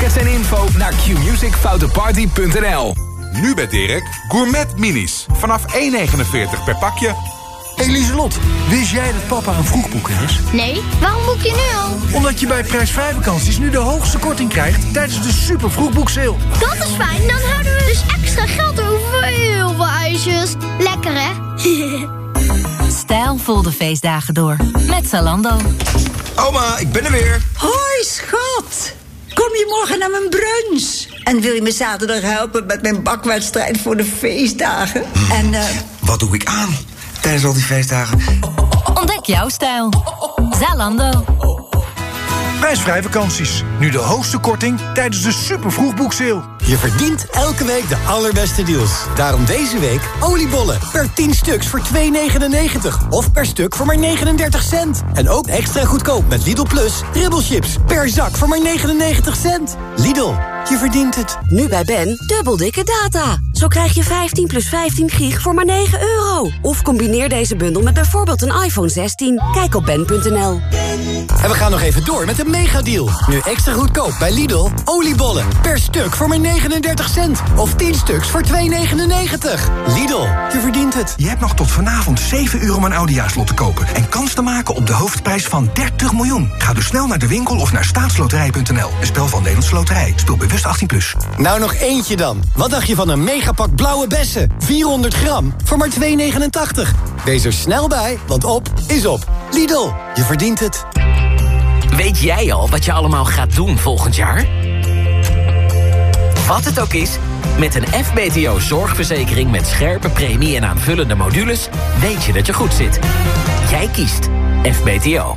Tickets en info naar qmusicfoutenparty.nl Nu bij Dirk, gourmet minis. Vanaf 1,49 per pakje. Eliselot, wist jij dat papa een vroegboeker is? Nee, waarom boek je nu al? Omdat je bij prijsvrij vakanties nu de hoogste korting krijgt tijdens de super vroegboekseil. Dat is fijn, dan houden we dus extra geld over voor heel veel ijsjes. Lekker hè? Stijlvol de feestdagen door. Met Zalando. Oma, ik ben er weer. Hoi, schat. Kom je morgen naar mijn brunch? En wil je me zaterdag helpen met mijn bakwedstrijd voor de feestdagen? En, eh... Wat doe ik aan tijdens al die feestdagen? Ontdek jouw stijl. Zalando. Prijsvrij vakanties. Nu de hoogste korting tijdens de super vroegboekseil. Je verdient elke week de allerbeste deals. Daarom deze week oliebollen per 10 stuks voor 2,99. Of per stuk voor maar 39 cent. En ook extra goedkoop met Lidl Plus chips per zak voor maar 99 cent. Lidl, je verdient het. Nu bij Ben, dubbel dikke data. Zo krijg je 15 plus 15 gig voor maar 9 euro. Of combineer deze bundel met bijvoorbeeld een iPhone 16. Kijk op ben.nl. En we gaan nog even door met de megadeal. Nu extra goedkoop bij Lidl. Oliebollen per stuk voor maar 39 cent. Of 10 stuks voor 2,99. Lidl, je verdient het. Je hebt nog tot vanavond 7 uur om een oudejaarslot te kopen... en kans te maken op de hoofdprijs van 30 miljoen. Ga dus snel naar de winkel of naar staatsloterij.nl. Een spel van Nederlandse Loterij. Speel bewust 18+. Plus. Nou, nog eentje dan. Wat dacht je van een megapak blauwe bessen? 400 gram voor maar 2,89. Wees er snel bij, want op is op. Lidl, je verdient het. Weet jij al wat je allemaal gaat doen volgend jaar? Wat het ook is, met een FBTO zorgverzekering met scherpe premie en aanvullende modules... weet je dat je goed zit. Jij kiest FBTO.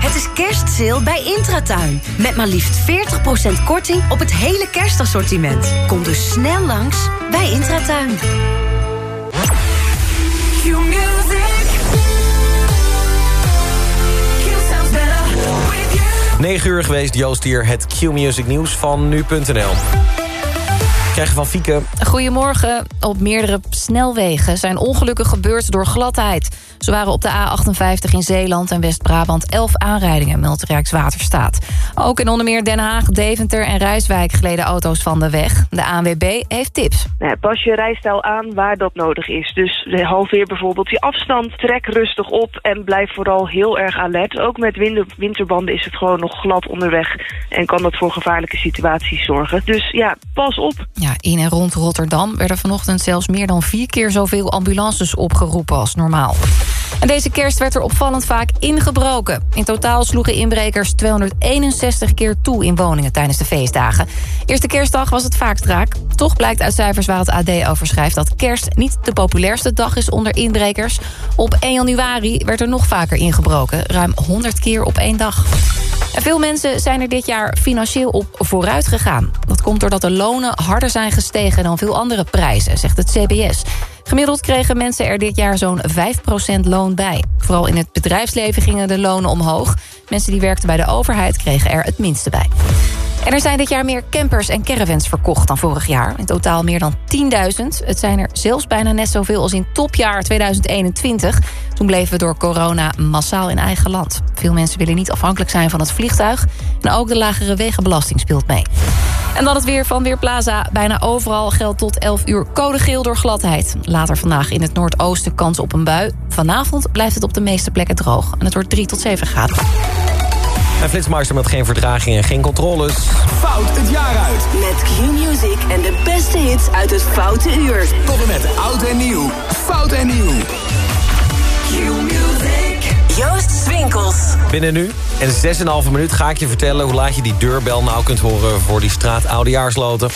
Het is kerstsale bij Intratuin. Met maar liefst 40% korting op het hele kerstassortiment. Kom dus snel langs bij Intratuin. 9 uur geweest, Joost hier, het Q-Music nieuws van nu.nl. Krijgen van Fieke. Goedemorgen. Op meerdere snelwegen zijn ongelukken gebeurd door gladheid. Ze waren op de A58 in Zeeland en West-Brabant 11 aanrijdingen, meldt Rijkswaterstaat. Ook in onder meer Den Haag, Deventer en Rijswijk gleden auto's van de weg. De ANWB heeft tips. Pas je rijstijl aan waar dat nodig is. Dus halveer bijvoorbeeld je afstand, trek rustig op en blijf vooral heel erg alert. Ook met winterbanden is het gewoon nog glad onderweg en kan dat voor gevaarlijke situaties zorgen. Dus ja, pas op. Ja, in en rond Rotterdam werden vanochtend zelfs meer dan vier keer zoveel ambulances opgeroepen als normaal. En deze kerst werd er opvallend vaak ingebroken. In totaal sloegen inbrekers 261 keer toe in woningen tijdens de feestdagen. Eerste kerstdag was het vaakst raak. Toch blijkt uit cijfers waar het AD over schrijft... dat kerst niet de populairste dag is onder inbrekers. Op 1 januari werd er nog vaker ingebroken. Ruim 100 keer op één dag. En veel mensen zijn er dit jaar financieel op vooruit gegaan. Dat komt doordat de lonen harder zijn gestegen dan veel andere prijzen, zegt het CBS. Gemiddeld kregen mensen er dit jaar zo'n 5% loon bij. Vooral in het bedrijfsleven gingen de lonen omhoog. Mensen die werkten bij de overheid kregen er het minste bij. En er zijn dit jaar meer campers en caravans verkocht dan vorig jaar. In totaal meer dan 10.000. Het zijn er zelfs bijna net zoveel als in topjaar 2021. Toen bleven we door corona massaal in eigen land. Veel mensen willen niet afhankelijk zijn van het vliegtuig. En ook de lagere wegenbelasting speelt mee. En dan het weer van Weerplaza. Bijna overal geldt tot 11 uur code geel door gladheid. Later vandaag in het noordoosten kans op een bui. Vanavond blijft het op de meeste plekken droog. En het wordt 3 tot 7 graden. En Flitsmeister met geen vertraging en geen controles. Fout het jaar uit. Met Q-Music en de beste hits uit het Foute Uur. Tot en met oud en nieuw. Fout en nieuw. Q-Music. Joost Swinkels. Binnen nu en 6,5 minuut ga ik je vertellen... hoe laat je die deurbel nou kunt horen voor die straat Oudejaarsloten.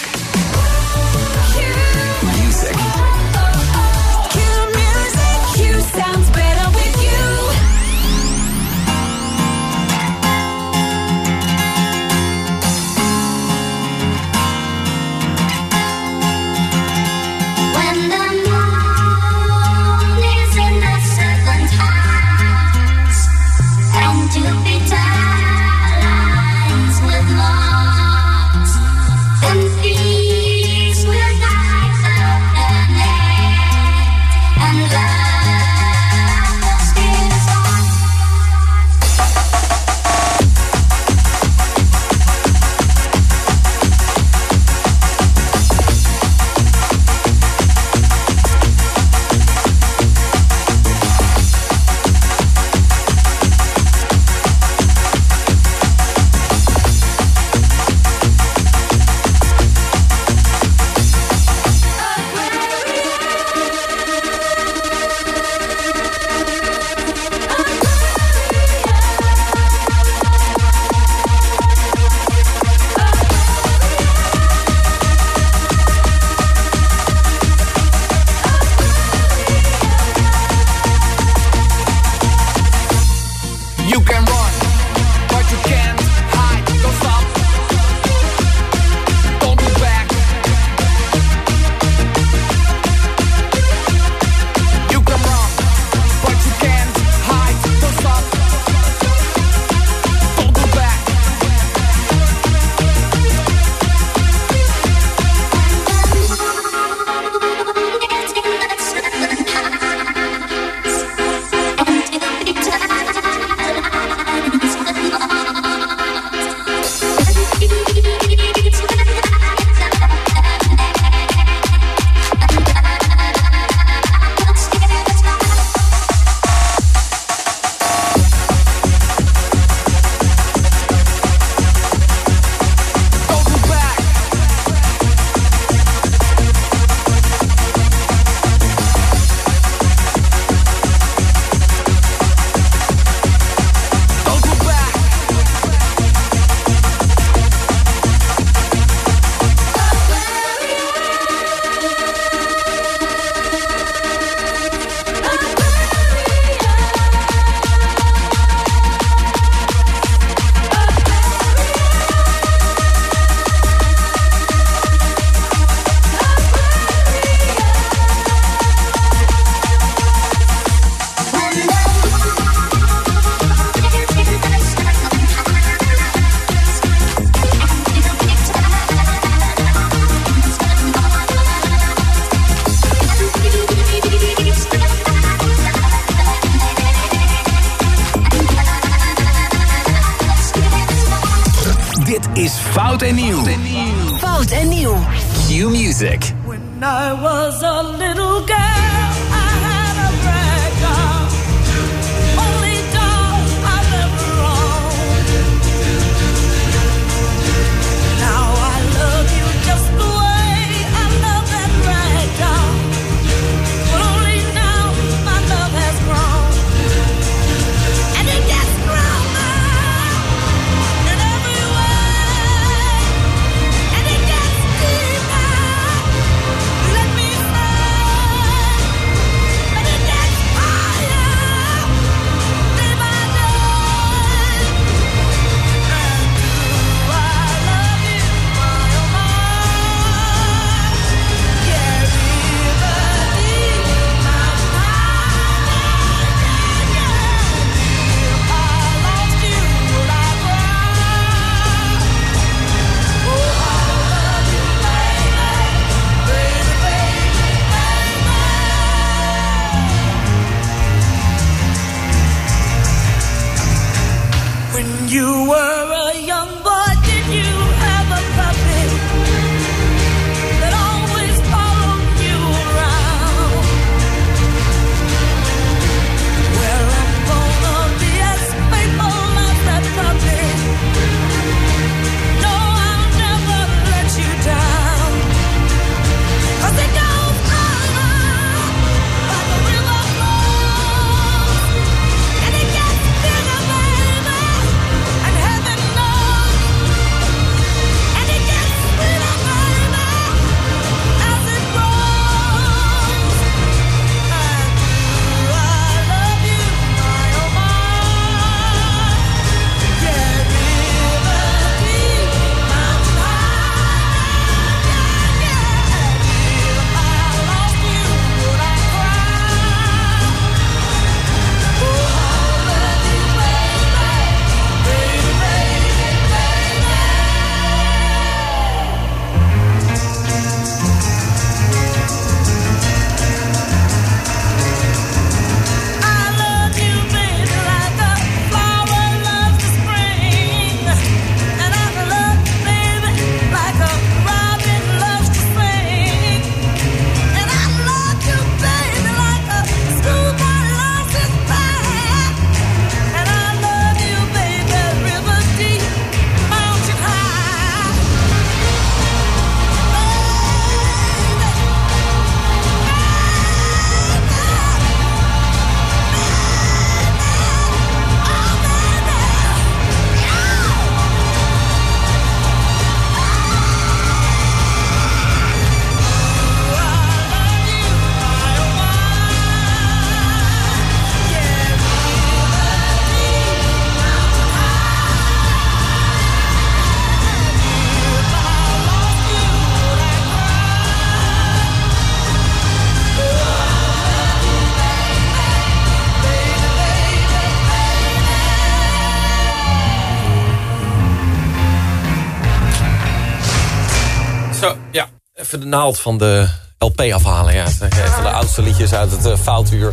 Even de naald van de LP afhalen. Ja, een van de oudste liedjes uit het uh, foutuur.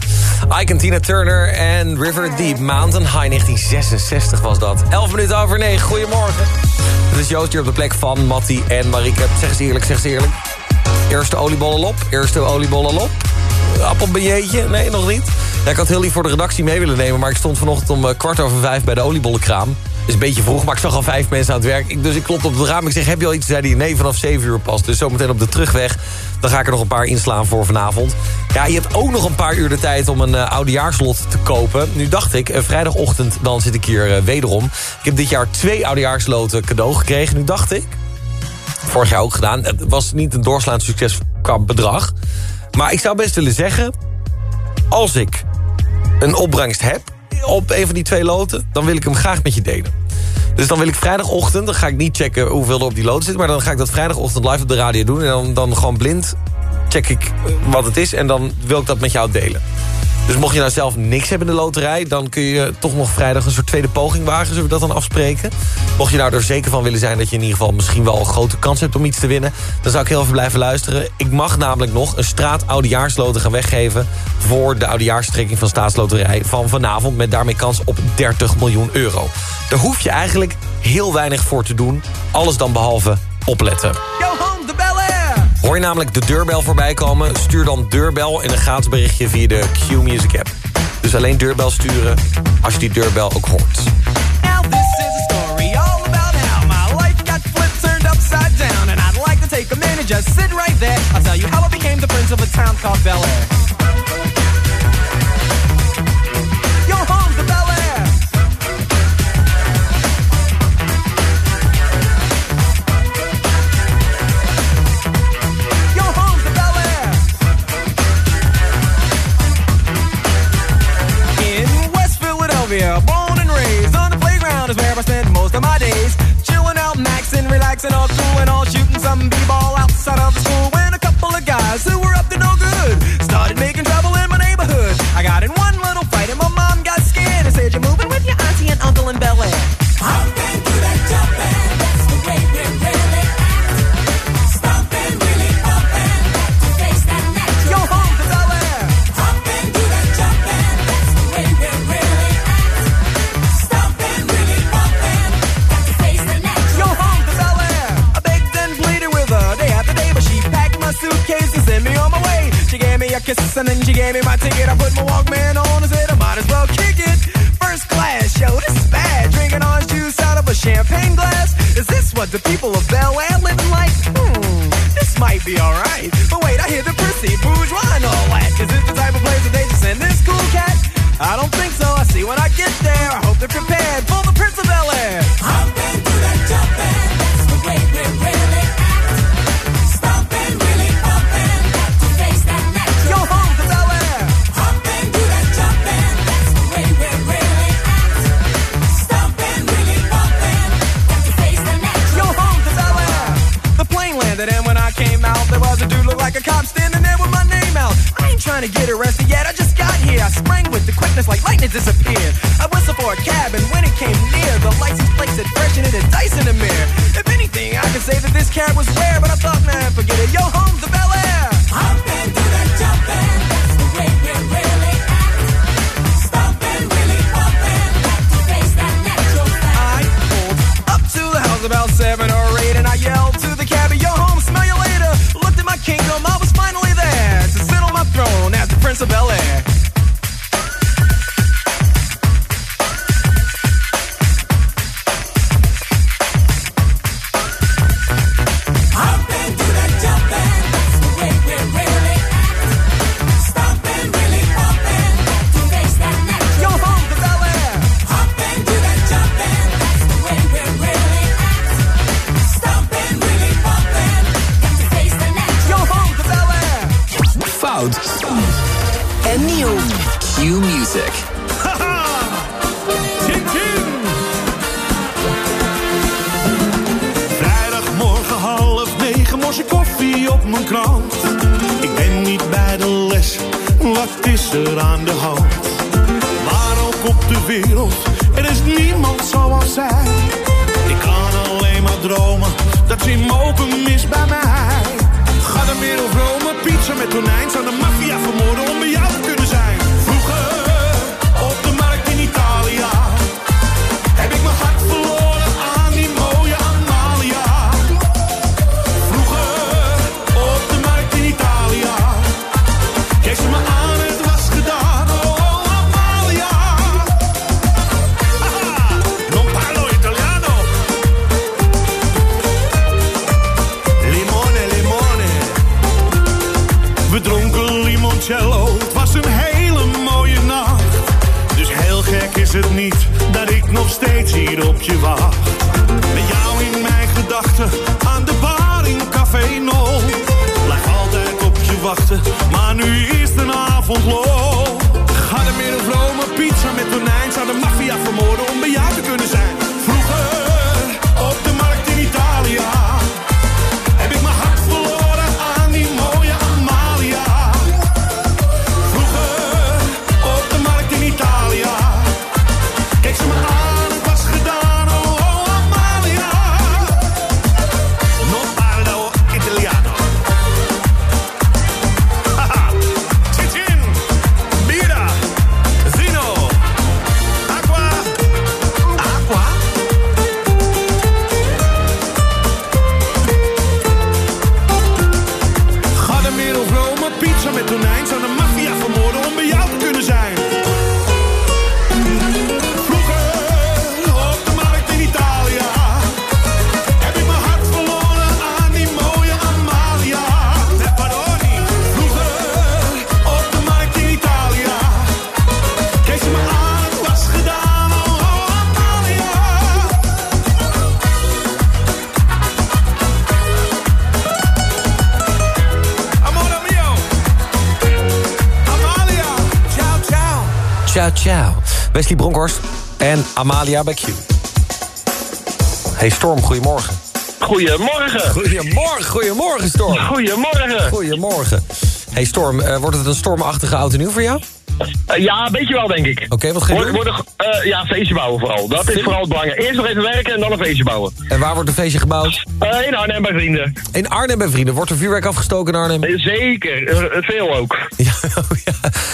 Ike en Tina Turner en River Deep Mountain High 1966 was dat. 11 minuten over 9. Goedemorgen. Het is Joost hier op de plek van Mattie en Marieke. Zeg eens eerlijk, zeg eens eerlijk. Eerste oliebollen op, eerste oliebollen op. Appelbejeetje? Nee, nog niet. Ja, ik had heel lief voor de redactie mee willen nemen... maar ik stond vanochtend om uh, kwart over vijf bij de oliebollenkraam. Is een beetje vroeg, maar ik zag al vijf mensen aan het werk. Dus ik klopte op het raam. Ik zeg, heb je al iets? Zei hij, nee, vanaf zeven uur pas. Dus zometeen op de terugweg. Dan ga ik er nog een paar inslaan voor vanavond. Ja, je hebt ook nog een paar uur de tijd om een uh, oudejaarslot te kopen. Nu dacht ik, uh, vrijdagochtend, dan zit ik hier uh, wederom. Ik heb dit jaar twee oudejaarsloten cadeau gekregen. Nu dacht ik, vorig jaar ook gedaan. Het was niet een doorslaand succes qua bedrag. Maar ik zou best willen zeggen... als ik een opbrengst heb op een van die twee loten... dan wil ik hem graag met je delen. Dus dan wil ik vrijdagochtend, dan ga ik niet checken hoeveel er op die loten zit... maar dan ga ik dat vrijdagochtend live op de radio doen... en dan, dan gewoon blind check ik wat het is en dan wil ik dat met jou delen. Dus mocht je nou zelf niks hebben in de loterij... dan kun je toch nog vrijdag een soort tweede poging wagen. Zullen we dat dan afspreken? Mocht je nou er zeker van willen zijn dat je in ieder geval... misschien wel een grote kans hebt om iets te winnen... dan zou ik heel even blijven luisteren. Ik mag namelijk nog een straat oudejaarsloten gaan weggeven... voor de oudejaarstrekking van staatsloterij van vanavond... met daarmee kans op 30 miljoen euro. Daar hoef je eigenlijk heel weinig voor te doen. Alles dan behalve opletten. Hoor je namelijk de deurbel voorbij komen? Stuur dan deurbel in een gatenberichtje via de Q-Music app. Dus alleen deurbel sturen als je die deurbel ook hoort. yet I just got here. I sprang with the quickness like lightning disappeared. I whistled for a cab, and when it came near, the license plate said fresh and it had dice in the mirror. If anything, I can say that this cab was rare, but I thought, man, forget it. Yo, home's the de er is niemand zoals zij. je wacht. Met jou in mijn gedachten, aan de bar in Café No. Blijf altijd op je wachten, maar nu is de avond los. Wesley Bronkhorst en Amalia Q. Hey Storm, goedemorgen. Goedemorgen. Goedemorgen, goedemorgen Storm. Goedemorgen. Goedemorgen. Hey Storm, eh, wordt het een stormachtige auto nieuw voor jou? Eh, ja, een beetje wel, denk ik. Oké, wat ga je er, eh, ja, feestje bouwen vooral. Dat is vooral het belangrijke. Eerst nog even werken en dan een feestje bouwen. En waar wordt een feestje gebouwd? In Arnhem bij vrienden. In Arnhem bij vrienden. Wordt er vuurwerk afgestoken in Arnhem? Zeker, veel ook.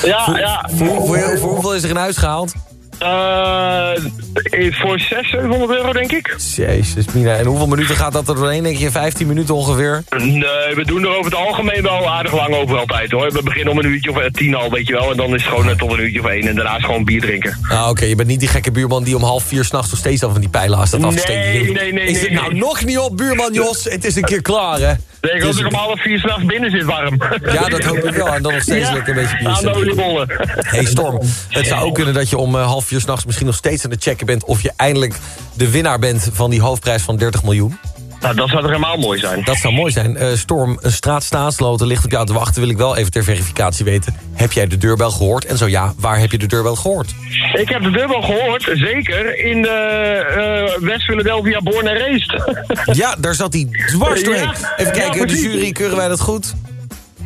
Ja, ja. Voor, voor, voor hoeveel is er in huis gehaald? Eh, eh, voor 600, 700 euro, denk ik. Jezus, Mina. En hoeveel minuten gaat dat er doorheen? Denk je 15 minuten ongeveer? Nee, we doen er over het algemeen wel aardig lang over altijd, hoor. We beginnen om een uurtje of eh, tien al, weet je wel. En dan is het gewoon net tot een uurtje of één. En daarna is gewoon bier drinken. Ah, oké. Je bent niet die gekke buurman die om half vier s'nachts nog steeds al van die pijlen staat af te steken. Nee, nee, nee, Is nee, het nou nee. nog niet op, buurman Jos? Het is een keer klaar, hè? Denk als ik om half vier s'nachts binnen zit warm. Ja, dat hoop ik wel. En dan nog steeds Ja, lekker een beetje bier Aan de oliebollen. Hey Storm, het zou ook kunnen dat je om eh, half vier s'nachts misschien nog steeds aan het checken bent... of je eindelijk de winnaar bent van die hoofdprijs van 30 miljoen. Nou, dat zou toch helemaal mooi zijn. Dat zou mooi zijn. Eh, Storm, een straat staatsloten ligt op jou te wachten... wil ik wel even ter verificatie weten. Heb jij de deurbel gehoord? En zo ja, waar heb je de deurbel gehoord? Ik heb de dubbel gehoord, zeker, in de eh, West-Philadelphia Born and Raised. Ja, daar zat hij dwars doorheen. Even ja, kijken, de jury, keuren wij dat goed?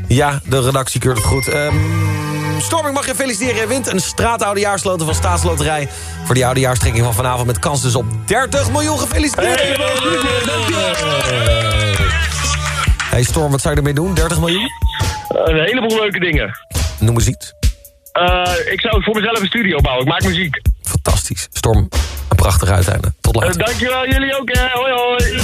Ja, de redactie keurt het goed. Ehm Storm, ik mag je feliciteren. Je wint een straatoudejaarsloten van Staatsloterij... voor die oudejaarstrekking van vanavond met kans dus op 30 miljoen. Gefeliciteerd! Hey Storm, wat zou je ermee doen? 30 miljoen? Een heleboel leuke dingen. Noem eens iets. Eh, ik zou voor mezelf een studio bouwen. Ik maak muziek. Fantastisch. Storm, een prachtig uiteinde. Tot Eh, later. dankjewel, jullie ook. Hè. Hoi, hoi.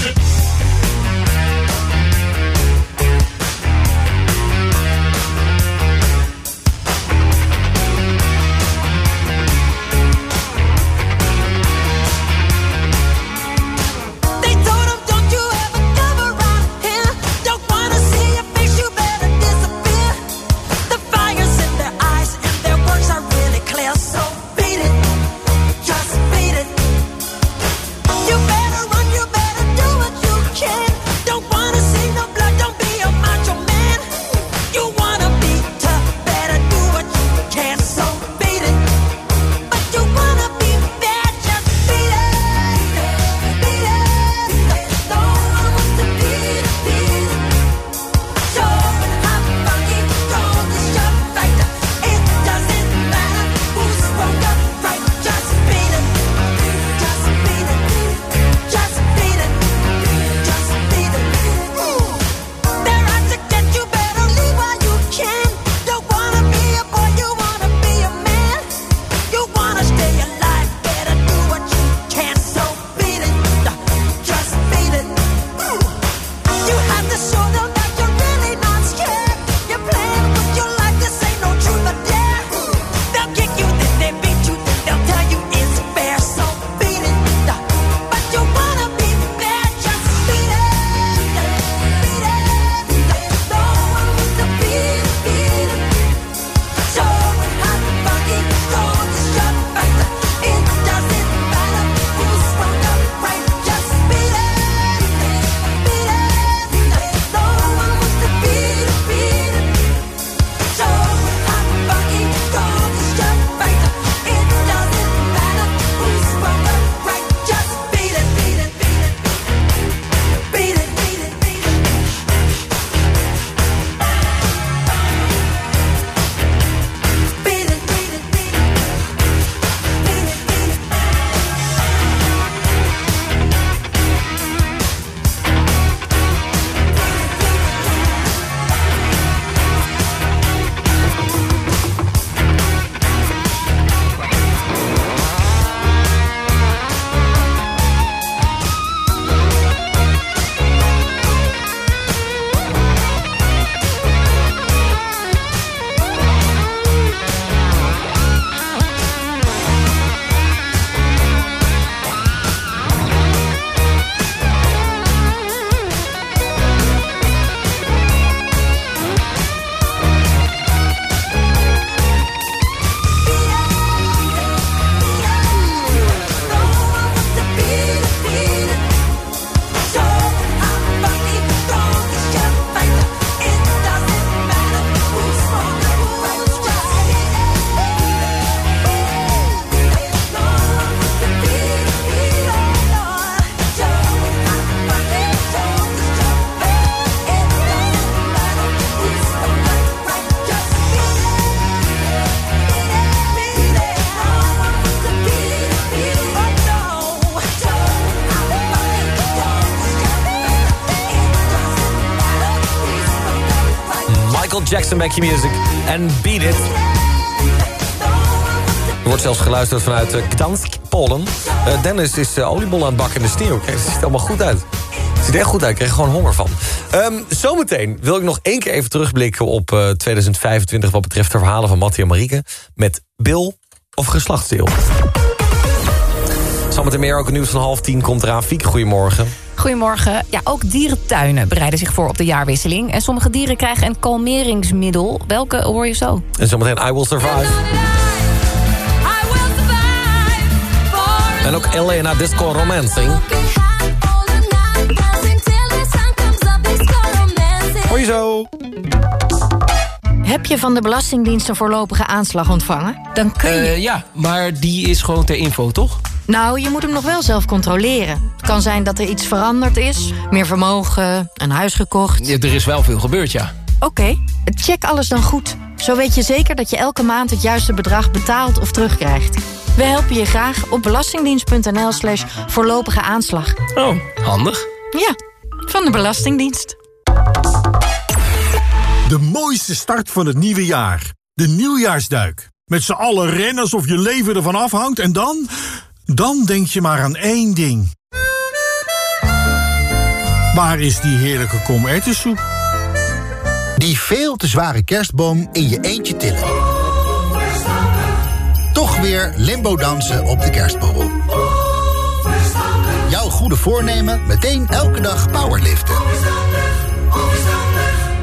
Jackson Back Music en Beat It. Er wordt zelfs geluisterd vanuit eh, Gdansk, Polen. Eh, Dennis is uh, oliebol aan het bakken in de sneeuw. Kijk, het ziet allemaal goed uit. Het ziet er echt goed uit, ik kreeg gewoon honger van. Ehm, zometeen wil ik nog één keer even terugblikken op eh, 2025... wat betreft de verhalen van Mattie en Marieke... met Bill of geslachtsdeel. Zometeen meer, ook nieuws van half tien komt eraan. Fiek, goedemorgen. Goedemorgen. Ja, ook dierentuinen bereiden zich voor op de jaarwisseling. En sommige dieren krijgen een kalmeringsmiddel. Welke hoor je zo? En zometeen I Will Survive. En ook Elena Disco Romancing. Hoi zo. Heb je van de Belastingdienst een voorlopige aanslag ontvangen? Dan kun je... Eh, ja, maar die is gewoon ter info, toch? Nou, je moet hem nog wel zelf controleren. Het kan zijn dat er iets veranderd is. Meer vermogen, een huis gekocht. Ja, er is wel veel gebeurd, ja. Oké, check alles dan goed. Zo weet je zeker dat je elke maand het juiste bedrag betaalt of terugkrijgt. We helpen je graag op belastingdienst.nl slash voorlopige aanslag. Oh, handig. Ja, van de Belastingdienst. De mooiste start van het nieuwe jaar. De nieuwjaarsduik. Met z'n allen rennen alsof je leven ervan afhangt en dan... Dan denk je maar aan één ding. Waar is die heerlijke kom erwtensoep? Die veel te zware kerstboom in je eentje tillen. Toch weer limbo dansen op de kerstborrel. Jouw goede voornemen meteen elke dag powerliften.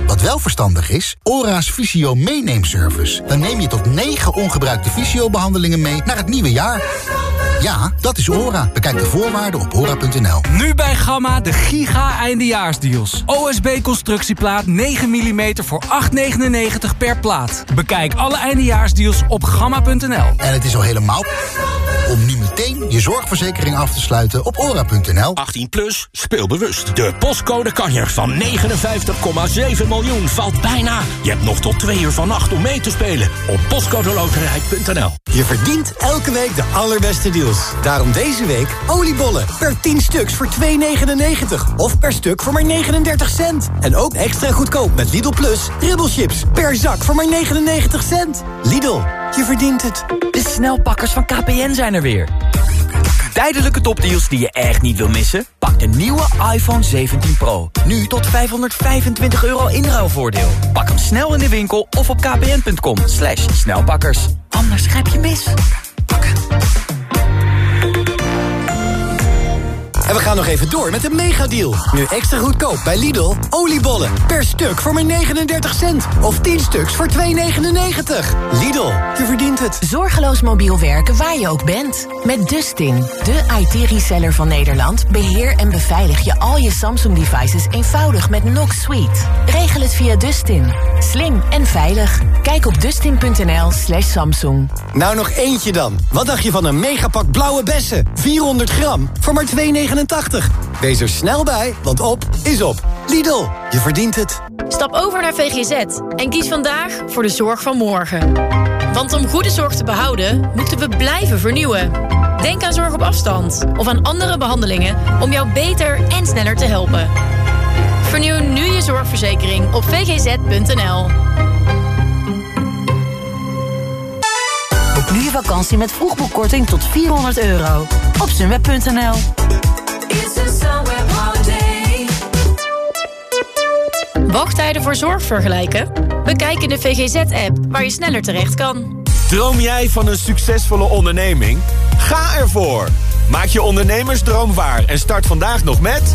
Wat wel verstandig is, ORA's Visio meeneemservice. Dan neem je tot 9 ongebruikte visio-behandelingen mee naar het nieuwe jaar. Ja, dat is ORA. Bekijk de voorwaarden op ora.nl. Nu bij Gamma de giga eindejaarsdeals. OSB constructieplaat 9 mm voor 8,99 per plaat. Bekijk alle eindejaarsdeals op gamma.nl. En het is al helemaal om nu meteen je zorgverzekering af te sluiten op ora.nl. 18 plus, speel bewust. De postcode kanjer van 59,7 miljoen valt bijna. Je hebt nog tot twee uur vannacht om mee te spelen op postcodeloterij.nl. Je verdient elke week de allerbeste deals. Daarom deze week oliebollen per 10 stuks voor 2,99. Of per stuk voor maar 39 cent. En ook extra goedkoop met Lidl Plus ribbelchips per zak voor maar 99 cent. Lidl, je verdient het. De snelpakkers van KPN zijn er weer. Tijdelijke topdeals die je echt niet wil missen? Pak de nieuwe iPhone 17 Pro. Nu tot 525 euro inruilvoordeel. Pak hem snel in de winkel of op kpn.com. Slash snelpakkers. Anders grijp je mis. En we gaan nog even door met de megadeal. Nu extra goedkoop bij Lidl. Oliebollen per stuk voor maar 39 cent. Of 10 stuks voor 2,99. Lidl, je verdient het. Zorgeloos mobiel werken waar je ook bent. Met Dustin, de IT-reseller van Nederland... beheer en beveilig je al je Samsung-devices eenvoudig met Knox Suite. Regel het via Dustin. Slim en veilig. Kijk op dustin.nl slash Samsung. Nou nog eentje dan. Wat dacht je van een megapak blauwe bessen? 400 gram voor maar 2,89. Wees er snel bij, want op is op. Lidl, je verdient het. Stap over naar VGZ en kies vandaag voor de zorg van morgen. Want om goede zorg te behouden, moeten we blijven vernieuwen. Denk aan zorg op afstand of aan andere behandelingen om jou beter en sneller te helpen. Vernieuw nu je zorgverzekering op vgz.nl. Boek nu je vakantie met vroegboekkorting tot 400 euro. Op sunweb.nl Wachttijden voor zorg vergelijken? Bekijk in de VGZ-app waar je sneller terecht kan. Droom jij van een succesvolle onderneming? Ga ervoor! Maak je ondernemersdroom waar en start vandaag nog met...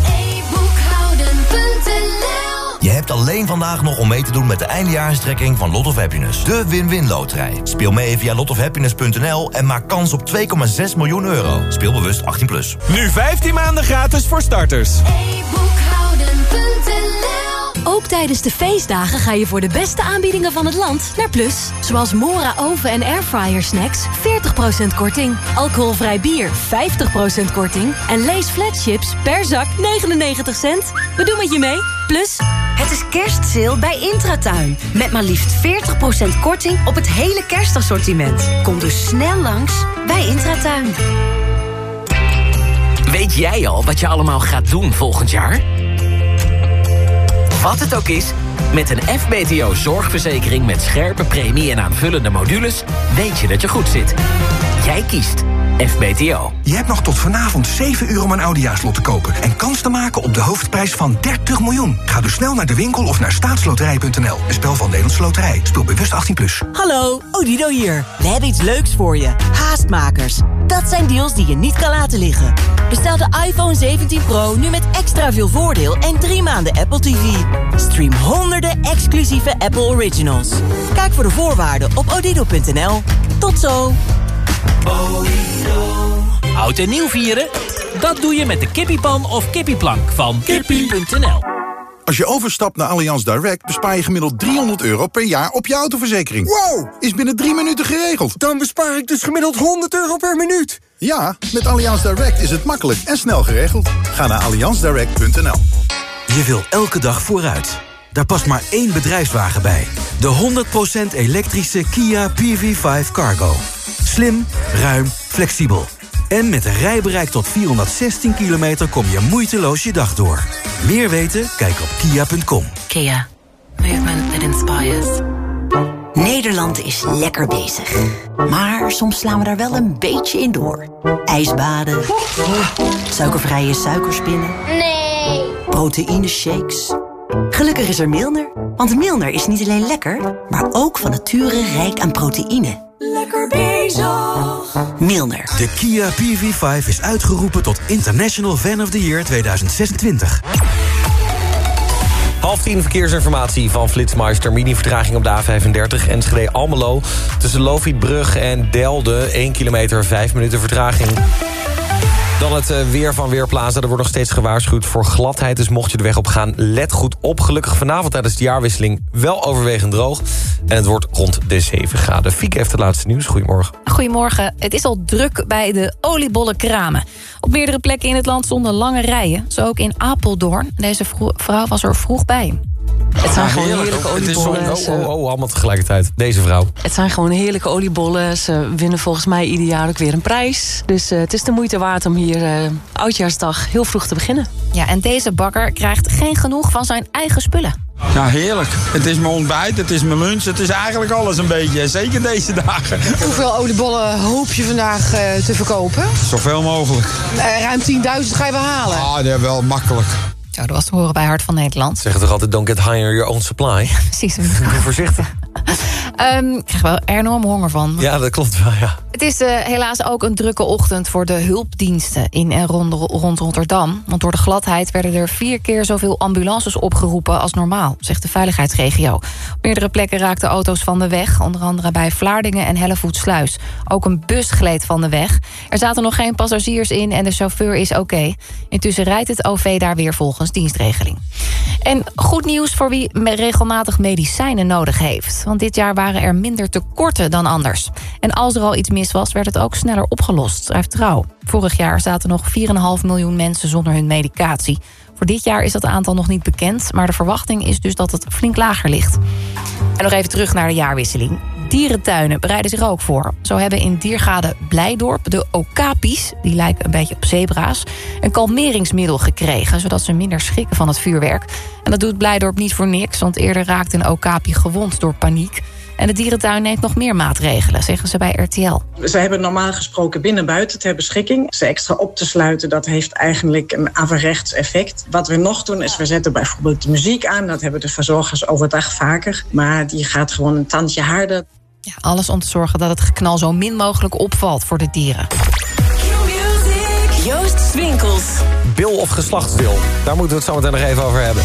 alleen vandaag nog om mee te doen met de eindejaarstrekking van Lot of Happiness. De win-win loterij. Speel mee via lotofhappiness.nl en maak kans op 2,6 miljoen euro. Speel bewust 18+. Plus. Nu 15 maanden gratis voor starters. Ook tijdens de feestdagen ga je voor de beste aanbiedingen van het land naar Plus. Zoals Mora oven- en airfryer snacks 40% korting. Alcoholvrij bier 50% korting. En Lees flatships per zak 99 cent. We doen met je mee. Plus... Het is kerstsale bij Intratuin. Met maar liefst 40% korting op het hele kerstassortiment. Kom dus snel langs bij Intratuin. Weet jij al wat je allemaal gaat doen volgend jaar? Wat het ook is, Met een FBTO zorgverzekering met scherpe premie en aanvullende modules... weet je dat je goed zit. Jij kiest FBTO. Je hebt nog tot vanavond 7 uur om een Audiaslot te kopen... en kans te maken op de hoofdprijs van 30 miljoen. Ga dus snel naar de winkel of naar staatsloterij.nl. Een spel van Nederlandse Loterij. Speel bewust 18+. Plus. Hallo, Odido hier. We hebben iets leuks voor je. Haastmakers. Dat zijn deals die je niet kan laten liggen. Bestel de iPhone 17 Pro nu met extra veel voordeel en drie maanden Apple TV. Stream honderden exclusieve Apple Originals. Kijk voor de voorwaarden op odido.nl. Tot zo. Oud en nieuw vieren? Dat doe je met de kippiepan of kippieplank van kippie.nl. Als je overstapt naar Allianz Direct bespaar je gemiddeld 300 euro per jaar op je autoverzekering. Wow! Is binnen drie minuten geregeld. Dan bespaar ik dus gemiddeld 100 euro per minuut. Ja, met Allianz Direct is het makkelijk en snel geregeld. Ga naar allianzdirect.nl. Je wil elke dag vooruit. Daar past maar één bedrijfswagen bij. De 100% elektrische Kia PV5 Cargo. Slim, ruim, flexibel. En met een rijbereik tot 416 kilometer kom je moeiteloos je dag door. Meer weten? Kijk op kia.com. Kia. Movement that inspires. Nederland is lekker bezig. Maar soms slaan we daar wel een beetje in door. Ijsbaden. Suikervrije suikerspinnen. Nee. Proteïne shakes. Gelukkig is er Milner. Want Milner is niet alleen lekker, maar ook van nature rijk aan proteïne. Lekker bezig. Milner. De Kia PV5 is uitgeroepen tot International Fan of the Year 2026. Half tien verkeersinformatie van Flitsmeister. Mini-vertraging op de A35 Enschede Almelo. Tussen Lofietbrug en Delde. 1 kilometer, 5 minuten vertraging. Dan het eh, weer van Weerplaza. Er wordt nog steeds gewaarschuwd voor gladheid. Dus mocht je de weg op gaan, let goed op. Gelukkig vanavond tijdens de jaarwisseling wel overwegend droog. En het wordt rond de 7 graden. Fieke heeft het laatste nieuws. Goedemorgen. Goedemorgen. Het is al druk bij de oliebollenkramen. Op meerdere plekken in het land stonden lange rijen. Zo ook in Apeldoorn. Deze vro- vrouw was er vroeg bij. Het zijn Ja, gewoon heerlijk. heerlijke Het is zo- oliebollen. Oh, Ze- oh, oh, allemaal tegelijkertijd. Deze vrouw. Het zijn gewoon heerlijke oliebollen. Ze winnen volgens mij ieder jaar ook weer een prijs. Dus eh, het is de moeite waard om hier eh, oudjaarsdag heel vroeg te beginnen. Ja, en deze bakker krijgt geen genoeg van zijn eigen spullen. Ja, heerlijk. Het is mijn ontbijt, het is mijn lunch, het is eigenlijk alles een beetje. Zeker deze dagen. Hoeveel oliebollen hoop je vandaag eh, te verkopen? Zoveel mogelijk. Eh, ruim 10.000 ga je wel halen. Ah, is wel makkelijk. Zo, dat was te horen bij Hart van Nederland. Zeggen toch altijd, don't get higher your own supply? Precies. Voorzichtig. Ehm, ik krijg wel enorm honger van. Ja, dat klopt wel, ja. Het is eh, helaas ook een drukke ochtend voor de hulpdiensten in en rond, rond Rotterdam. Want door de gladheid werden er vier keer zoveel ambulances opgeroepen als normaal, zegt de veiligheidsregio. Op meerdere plekken raakten auto's van de weg, onder andere bij Vlaardingen en Hellevoetsluis. Ook een bus gleed van de weg. Er zaten nog geen passagiers in en de chauffeur is oké. Intussen rijdt het OV daar weer volgens dienstregeling. En goed nieuws voor wie regelmatig medicijnen nodig heeft. Want dit jaar waren er minder tekorten dan anders. En als er al iets mis was, werd het ook sneller opgelost, schrijft Trouw. Vorig jaar zaten nog 4,5 miljoen mensen zonder hun medicatie. Voor dit jaar is dat aantal nog niet bekend... maar de verwachting is dus dat het flink lager ligt. En nog even terug naar de jaarwisseling. Dierentuinen bereiden zich ook voor. Zo hebben in Diergade Blijdorp de okapis, die lijken een beetje op zebra's... een kalmeringsmiddel gekregen, zodat ze minder schrikken van het vuurwerk. En dat doet Blijdorp niet voor niks, want eerder raakte een okapi gewond door paniek. En de dierentuin neemt nog meer maatregelen, zeggen ze bij RTL. Ze hebben normaal gesproken binnen buiten ter beschikking. Ze extra op te sluiten, dat heeft eigenlijk een averechts effect. Wat we nog doen is, we zetten bijvoorbeeld de muziek aan. Dat hebben de verzorgers overdag vaker. Maar die gaat gewoon een tandje harder. Ja, alles om te zorgen dat het geknal zo min mogelijk opvalt voor de dieren. Joost Swinkels. Bil of geslachtsdeel? Daar moeten we het zo meteen nog even over hebben.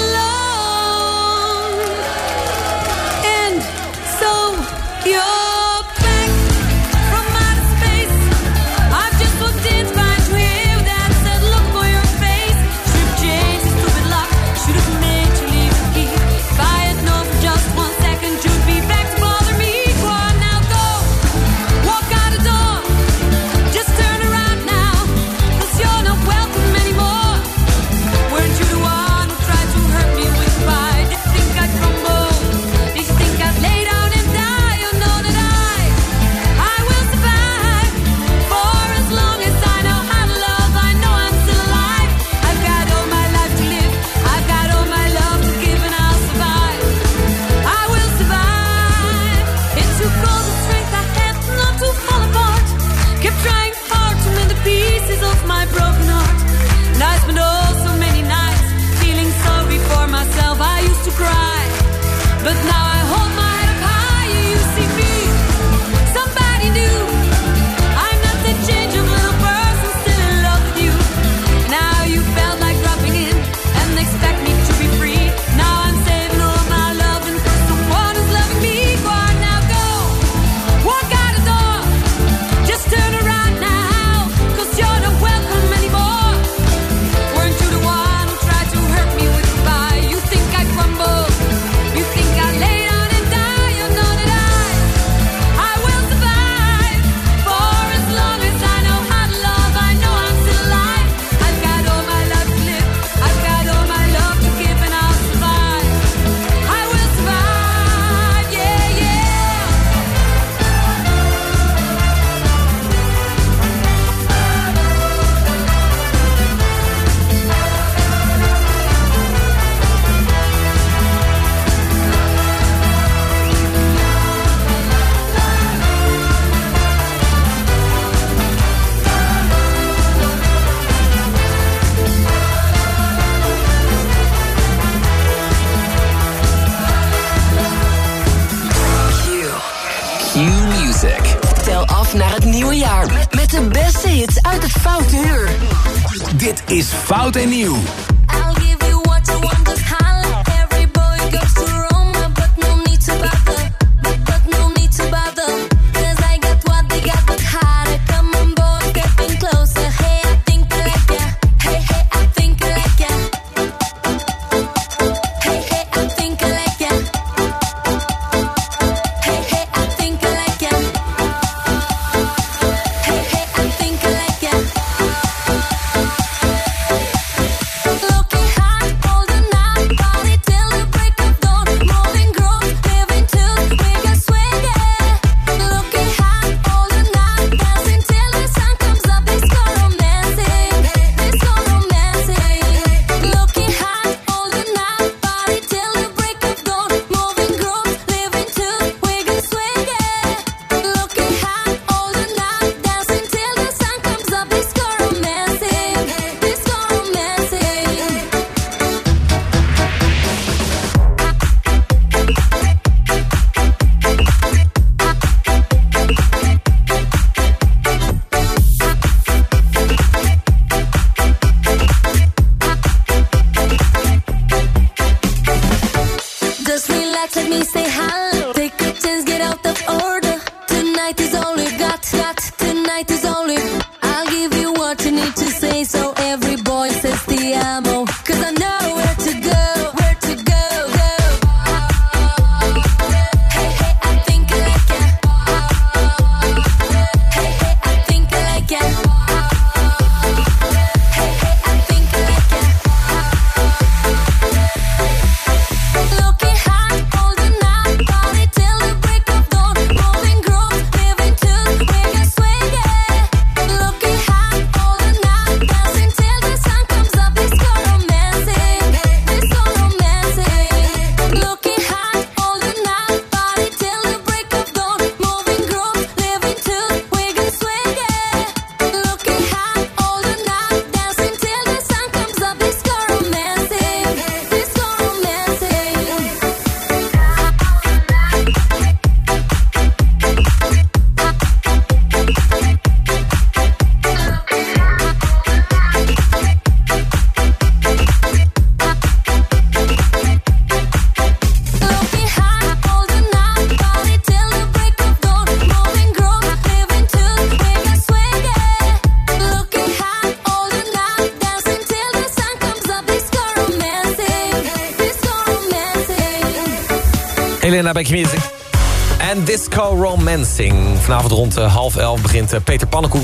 Fout en Nieuw.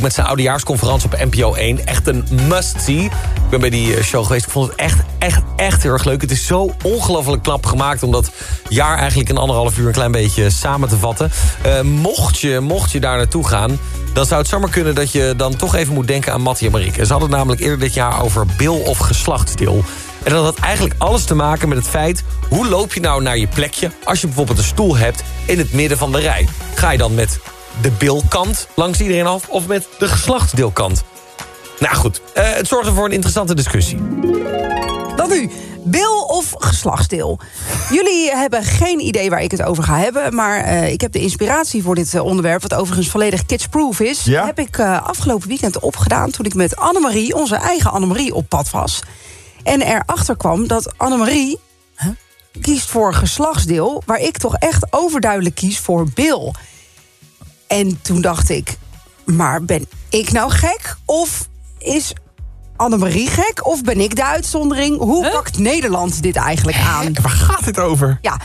Met zijn oudejaarsconferentie op NPO 1. Echt een must-see. Ik ben bij die eh, show geweest. Ik vond het echt, echt, echt heel erg leuk. Het is zo ongelooflijk knap gemaakt... om dat jaar eigenlijk in anderhalf uur een klein beetje samen te vatten. Eh, mocht, je, mocht je daar naartoe gaan... dan zou het zomaar kunnen dat je dan toch even moet denken aan Mattie en Marieke. Ze hadden namelijk eerder dit jaar over bil of geslachtsdeel. En dat had eigenlijk alles te maken met het feit... hoe loop je nou naar je plekje als je bijvoorbeeld een stoel hebt... in het midden van de rij? Ga je dan met de bilkant langs iedereen af... of met de geslachtsdeelkant? Nou goed, eh, het zorgde voor een interessante discussie. Dan nu, bil of geslachtsdeel. Jullie hebben geen idee waar ik het over ga hebben... maar eh, ik heb de inspiratie voor dit eh, onderwerp... wat overigens volledig kidsproof is... Ja? heb ik eh, afgelopen weekend opgedaan... toen ik met Annemarie, onze eigen Annemarie, op pad was. En erachter kwam dat Annemarie kiest voor geslachtsdeel... waar ik toch echt overduidelijk kies voor bil. En toen dacht ik, maar ben ik nou gek? Of is Annemarie gek? Of ben ik de uitzondering? Hoe pakt Nederland dit eigenlijk aan? Waar gaat dit over? Ja.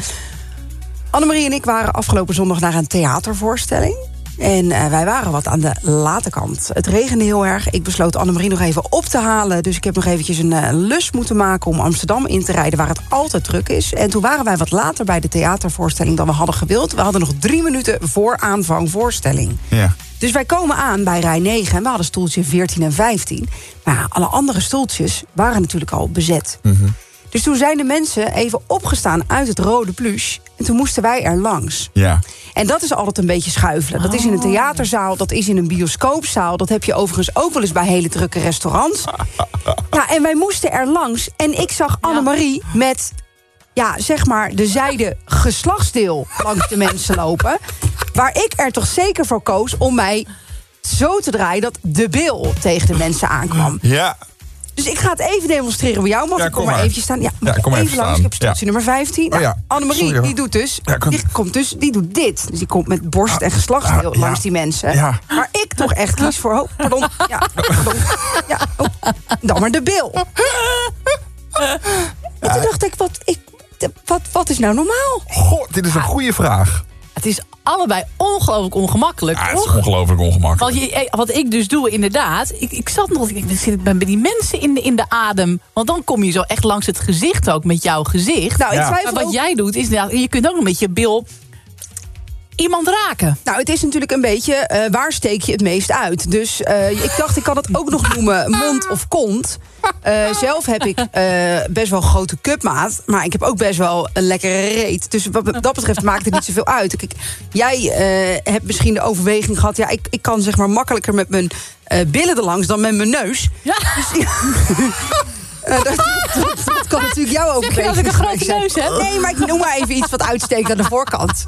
Annemarie en ik waren afgelopen zondag naar een theatervoorstelling. En eh, wij waren wat aan de late kant. Het regende heel erg. Ik besloot Annemarie nog even op te halen. Dus ik heb nog eventjes een eh, lus moeten maken om Amsterdam in te rijden... waar het altijd druk is. En toen waren wij wat later bij de theatervoorstelling dan we hadden gewild. We hadden nog drie minuten voor aanvang voorstelling. Ja. Dus wij komen aan bij rij 9 en we hadden stoeltje 14 en 15. Maar ja, alle andere stoeltjes waren natuurlijk al bezet. Dus toen zijn de mensen even opgestaan uit het rode pluche... en toen moesten wij er langs. Ja. En dat is altijd een beetje schuifelen. Dat is in een theaterzaal, dat is in een bioscoopzaal... dat heb je overigens ook wel eens bij hele drukke restaurants. Ja, en wij moesten er langs. En ik zag Annemarie met, ja, zeg maar, de zijde geslachtsdeel... langs de mensen lopen. Waar ik er toch zeker voor koos om mij zo te draaien dat de bil tegen de mensen aankwam. Ja. Dus ik ga het even demonstreren bij jou. Mag Ja, ik kom maar maar. eventjes staan? Ja, Ja, kom maar even even langs. Ik heb instructie nummer 15. Oh Nou, ja. Annemarie, Sorry, die doet dus, kom- die komt dus, die doet dit. Dus die komt met borst en geslachtsdeel Ah, langs die mensen. Maar ik toch echt kies voor, oh, pardon, ja, pardon, ja, oh, dan maar de bil. En toen dacht ik, wat, ik, wat, wat is nou normaal? Goh, dit is een goede vraag. Het is allebei ongelooflijk ongemakkelijk, Ja, het is ongelooflijk ongemakkelijk. Want je, eh, wat ik dus doe, inderdaad. Ik, ik zat nog, ik zit bij die mensen in de, in de adem. Want dan kom je zo echt langs het gezicht ook met jouw gezicht. Nou, ik Ja. twijfel maar wat ook- jij doet, is inderdaad, je kunt ook nog met je bil iemand raken. Nou, het is natuurlijk een beetje eh, waar steek je het meest uit. Dus eh, ik dacht, ik kan het ook nog noemen mond of kont. Eh, zelf heb ik best wel een grote cupmaat. Maar ik heb ook best wel een lekkere reet. Dus wat dat betreft maakt het niet zoveel uit. Kijk, jij hebt misschien de overweging gehad... ja, ik, ik kan zeg maar makkelijker met mijn billen erlangs dan met mijn neus. Ja. Dus, dat, dat- dat kan natuurlijk jouw Zeg je dat ik een grote neus heb? Nee, maar ik noem maar even iets wat uitsteekt aan de voorkant.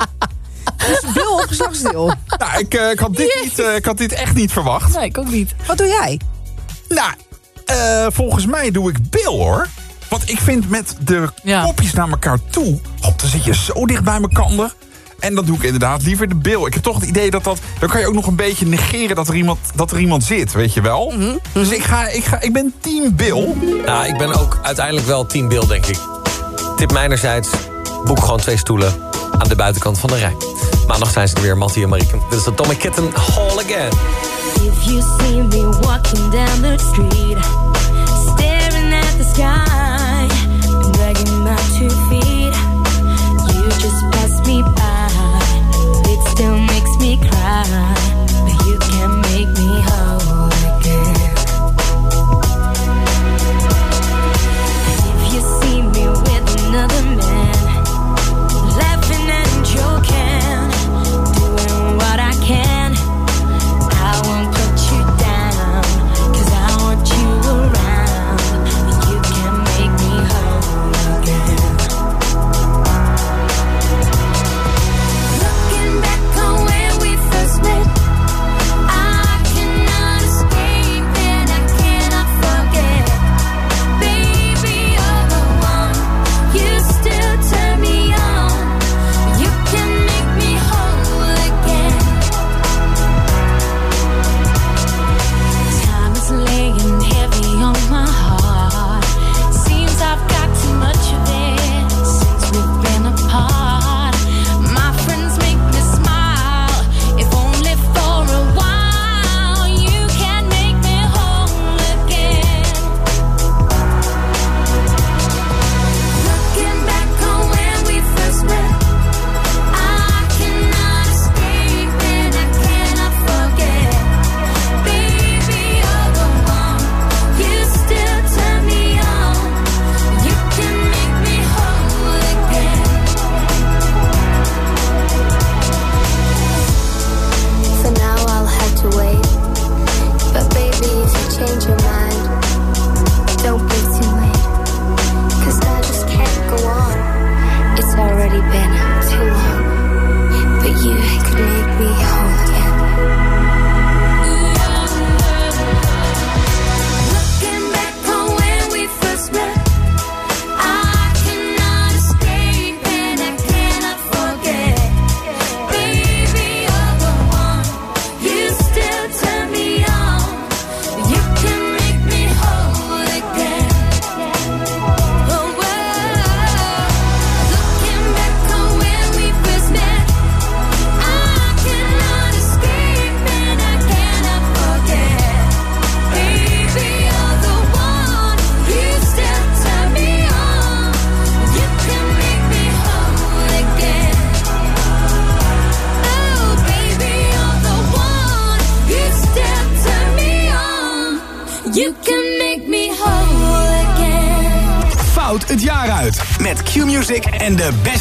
Dus bil of geslachtsdeel? Nou, ik, eh, ik, had dit niet, eh, ik had dit echt niet verwacht. Nee, ik ook niet. Wat doe jij? Nou, eh, volgens mij doe ik bil hoor. Want ik vind met de kopjes naar elkaar toe... God, dan zit je zo dicht bij elkaar. En dan doe ik inderdaad liever de bil. Ik heb toch het idee dat dat... Dan kan je ook nog een beetje negeren dat er iemand, dat er iemand zit, weet je wel? Dus ik, ga, ik, ga, ik ben team bil. Nou, ik ben ook uiteindelijk wel team Bill, denk ik. Tip mijnerzijds, boek gewoon twee stoelen aan de buitenkant van de rij. Maandag zijn ze er weer, Mattie en Marieke. Dit is de Tommy Kitten Hall Again. If you see me walking down the street, staring at the sky, dragging my two feet,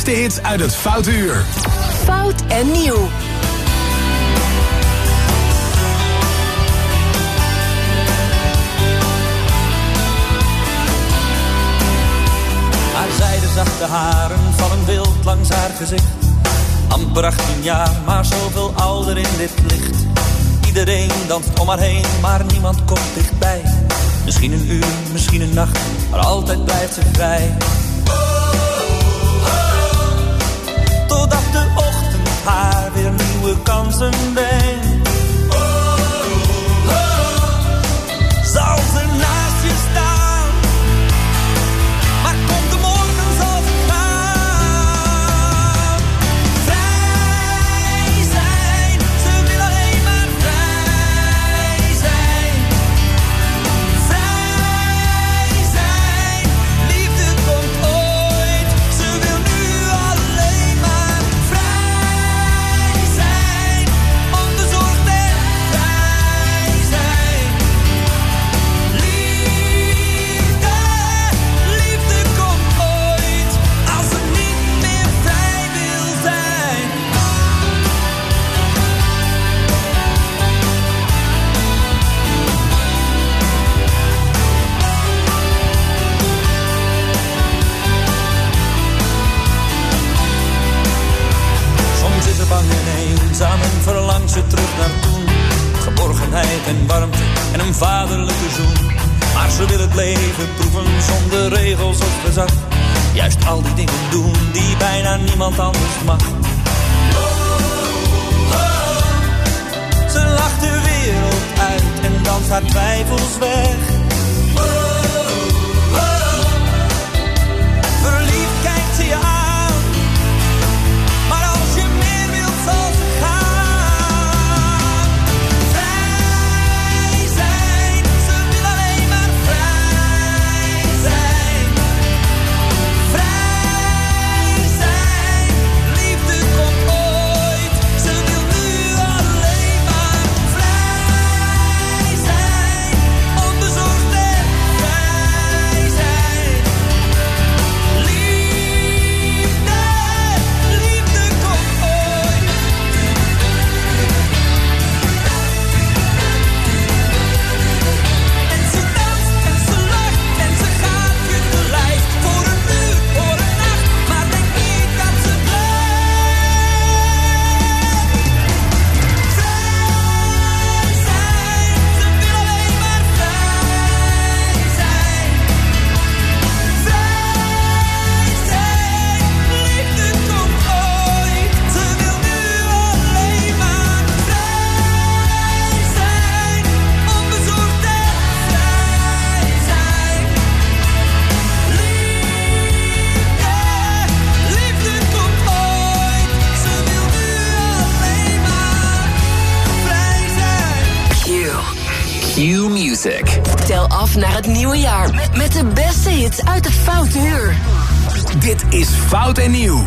beste uit het Foute Uur. Fout en nieuw. Haar zijdezachte haren vallen wild langs haar gezicht. Amper 18 jaar, maar zoveel ouder in dit licht. Iedereen danst om haar heen, maar niemand komt dichtbij. Misschien een uur, misschien een nacht, maar altijd blijft ze vrij. kansen zijn. Met de beste hits uit de foute uur. Dit is Fout en Nieuw.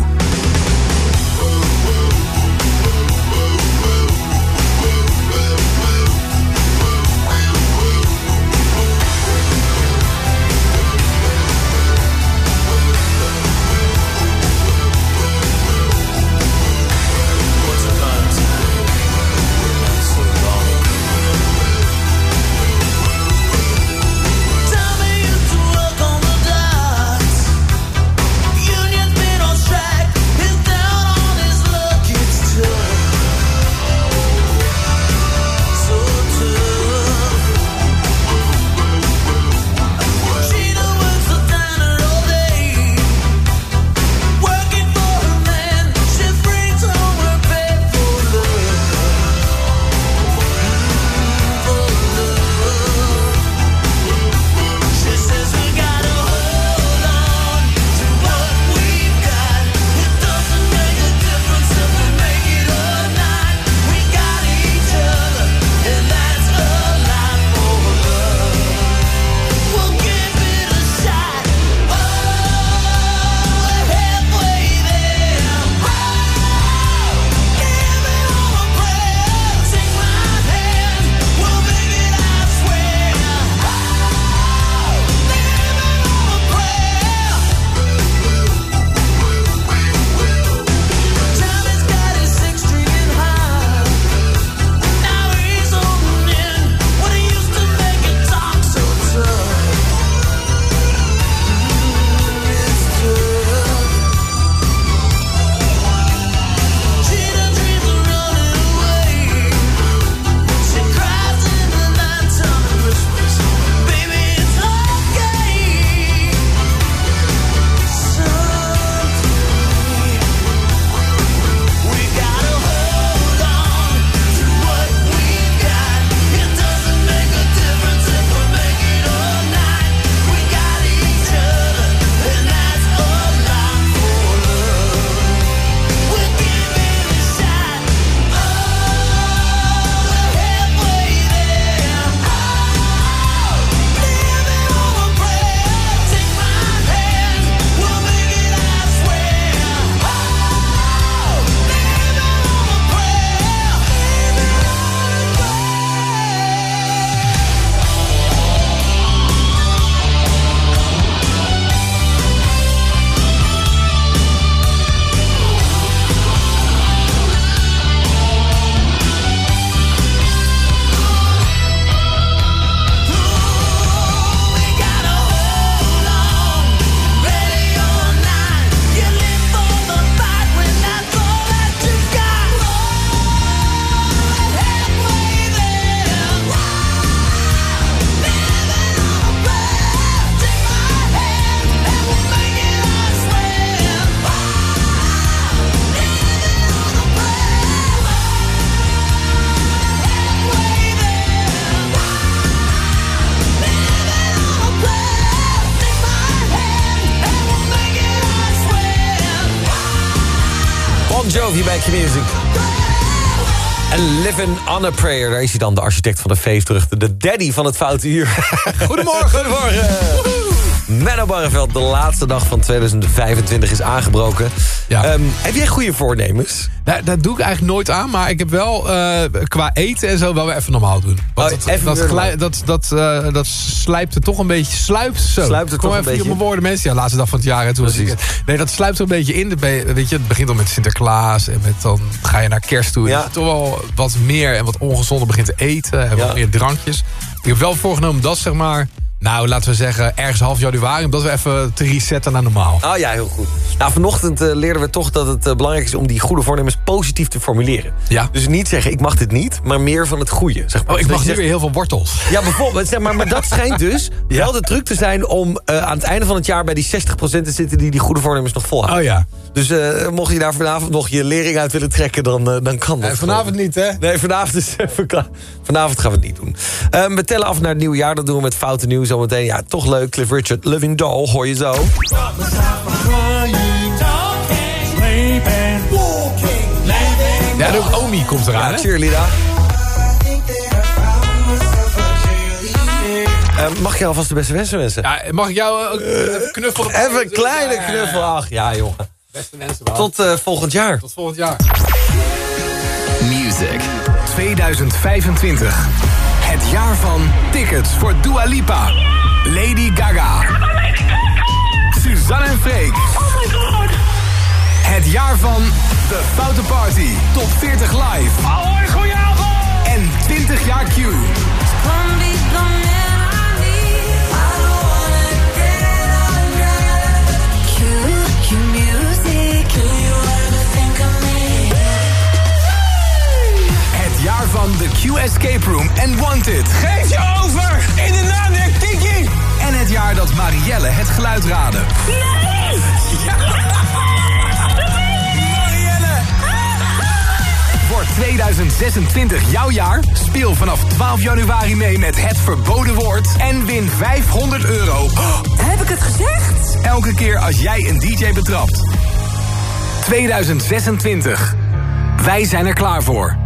Bon Jovi bij Q-Music. En Living on a Prayer, daar is hij dan, de architect van de feestdruchten. De daddy van het foute uur. Goedemorgen. Goedemorgen. Menno Barreveld, de laatste dag van 2025 is aangebroken. Ehm, heb jij goede voornemens? Dat, dat doe ik eigenlijk nooit aan, maar ik heb wel eh, qua eten en zo wel weer even normaal doen. Want Oh, dat, even dat, dat, dat, eh, dat sluipt er toch een beetje, sluipt zo. Sluipt er Kom toch een even op beetje mijn woorden, mensen. Ja, laatste dag van het jaar. Hè, toen ik, nee, dat sluipt er een beetje in. Weet je, het begint al met Sinterklaas en met, dan ga je naar kerst toe. En Ja. dat je toch wel wat meer en wat ongezonder begint te eten en wat meer drankjes. Ik heb wel voorgenomen dat zeg maar, nou laten we zeggen ergens half januari, om dat we even te resetten naar normaal. Oh ja, heel goed. Nou, vanochtend eh, leerden we toch dat het eh, belangrijk is... om die goede voornemens positief te formuleren. Ja. Dus niet zeggen, ik mag dit niet, maar meer van het goede. Zeg maar. Oh, ik Dus mag nu weer heel veel wortels. Ja, bijvoorbeeld. Zeg maar, maar dat schijnt dus wel de truc te zijn... om eh, aan het einde van het jaar bij die 60% te zitten... die die goede voornemens nog volhouden. Oh ja. Dus mocht je daar vanavond nog je lering uit willen trekken... dan, dan kan dat. Eh, vanavond niet, hè? Nee, vanavond, is vanavond gaan we het niet doen. Ehm, we tellen af naar het nieuwe jaar. Dat doen we met foute nieuws zometeen. Ja, toch leuk. Cliff Richard, Living Doll, hoor je zo. Ja, en ook Omi komt eraan, Ja, cheerleader. Ehm, mag je alvast de beste wensen wensen? Ja, mag ik jou eh, ook even knuffelen? Even een kleine knuffel. Ach, ja, jongen. Beste wensen, man. Tot eh, volgend jaar. Tot volgend jaar. Music 2025. Het jaar van tickets voor Dua Lipa. Lady Gaga. Suzanne en Freek. Het jaar van The Foute Party. Top 40 live. En 20 jaar Q. jaar van The Q Escape Room en Wanted. Geef je over in de naam der Kiki. En het jaar dat Marielle het geluid raadde. Nee! Marielle! Wordt 2026 jouw jaar? Speel vanaf 12 januari mee met Het Verboden Woord en win 500 euro. heb ik het gezegd? Elke keer als jij een DJ betrapt. 2026. Wij zijn er klaar voor.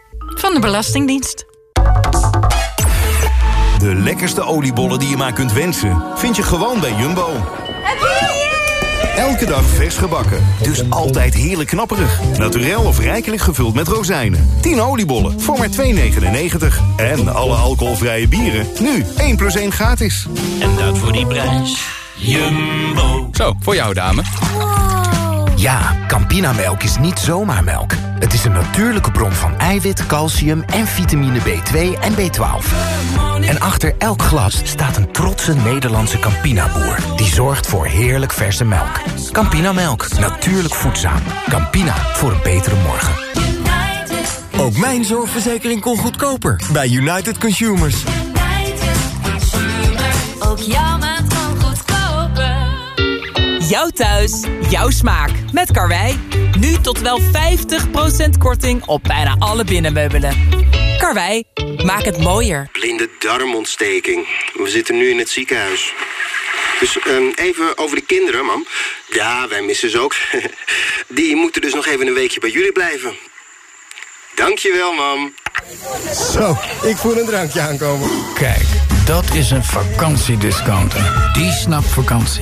van de Belastingdienst. De lekkerste oliebollen die je maar kunt wensen... vind je gewoon bij Jumbo. Elke dag vers gebakken, dus altijd heerlijk knapperig. Naturel of rijkelijk gevuld met rozijnen. 10 oliebollen voor maar 2,99. En alle alcoholvrije bieren, nu 1 plus 1 gratis. En dat voor die prijs. Jumbo. Zo, voor jou dame. Ja, Campinamelk is niet zomaar melk. Het is een natuurlijke bron van eiwit, calcium en vitamine B2 en B12. En achter elk glas staat een trotse Nederlandse Campina-boer... die zorgt voor heerlijk verse melk. Campinamelk, natuurlijk voedzaam. Campina, voor een betere morgen. Ook mijn zorgverzekering kon goedkoper bij United Consumers. Ook jouw maand kan goedkoper. Jouw thuis, jouw smaak. Met Karwei. Nu tot wel 50% korting op bijna alle binnenmeubelen. Karwei, maak het mooier. Blinde darmontsteking. We zitten nu in het ziekenhuis. Dus ehm, even over de kinderen, mam. Ja, wij missen ze ook. Die moeten dus nog even een weekje bij jullie blijven. Dankjewel, mam. Zo, ik voel een drankje aankomen. Kijk, dat is een vakantiediscounter. Die snapt vakantie.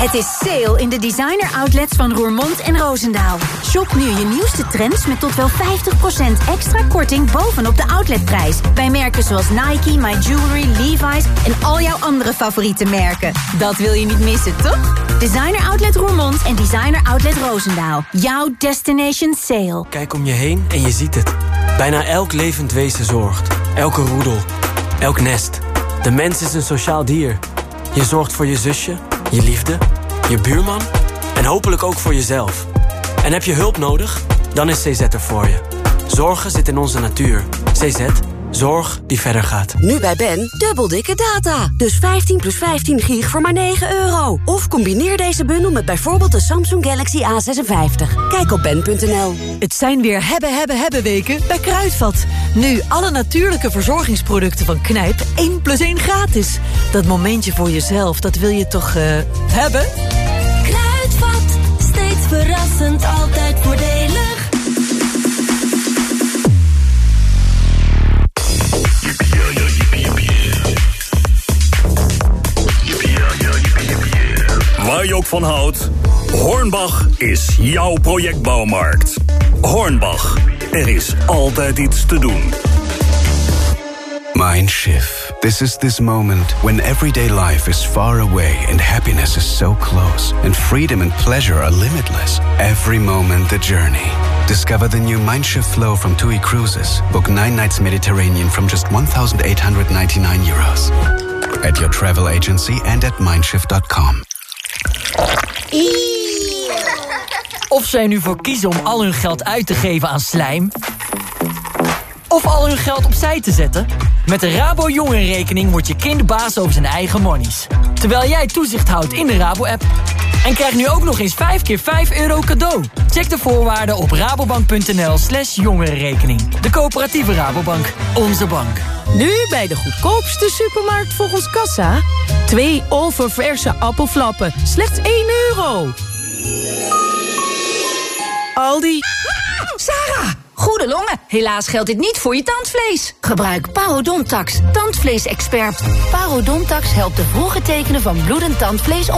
Het is sale in de designer outlets van Roermond en Roosendaal. Shop nu je nieuwste trends met tot wel 50% extra korting bovenop de outletprijs. Bij merken zoals Nike, My Jewelry, Levi's en al jouw andere favoriete merken. Dat wil je niet missen, toch? Designer Outlet Roermond en Designer Outlet Roosendaal. Jouw destination sale. Kijk om je heen en je ziet het. Bijna elk levend wezen zorgt. Elke roedel. Elk nest. De mens is een sociaal dier. Je zorgt voor je zusje, je liefde, je buurman en hopelijk ook voor jezelf. En heb je hulp nodig? Dan is CZ er voor je. Zorgen zit in onze natuur. CZ, zorg die verder gaat. Nu bij Ben, dubbel dikke data. Dus 15 plus 15 gig voor maar 9 euro. Of combineer deze bundel met bijvoorbeeld de Samsung Galaxy A56. Kijk op ben.nl. Het zijn weer hebben, hebben, hebben weken bij Kruidvat. Nu alle natuurlijke verzorgingsproducten van Knijp 1 plus 1 gratis. Dat momentje voor jezelf, dat wil je toch eh, hebben? Kruidvat, steeds verrassend, altijd voordelig. Waar je ook van houdt, Hornbach is jouw projectbouwmarkt. Hornbach, er is altijd iets te doen. Mindshift. This is this moment when everyday life is far away and happiness is so close, and freedom and pleasure are limitless. Every moment the journey. Discover the new Mindshift flow from TUI Cruises. Book nine nights Mediterranean from just 1,899 euros. At your travel agency and at mindshift.com. Of zij nu voor kiezen om al hun geld uit te geven aan slijm... of al hun geld opzij te zetten... met de Rabo Jongerenrekening wordt je kind baas over zijn eigen monies. Terwijl jij toezicht houdt in de Rabo-app. En krijg nu ook nog eens 5 keer 5 euro cadeau. Check de voorwaarden op rabobank.nl slash jongerenrekening. De coöperatieve Rabobank. Onze bank. Nu bij de goedkoopste supermarkt volgens Kassa. Twee oververse appelflappen. Slechts 1 euro. Aldi. Sarah! Goede longen. Helaas geldt dit niet voor je tandvlees. Gebruik Parodontax, tandvleesexpert. Parodontax helpt de vroege tekenen van bloedend tandvlees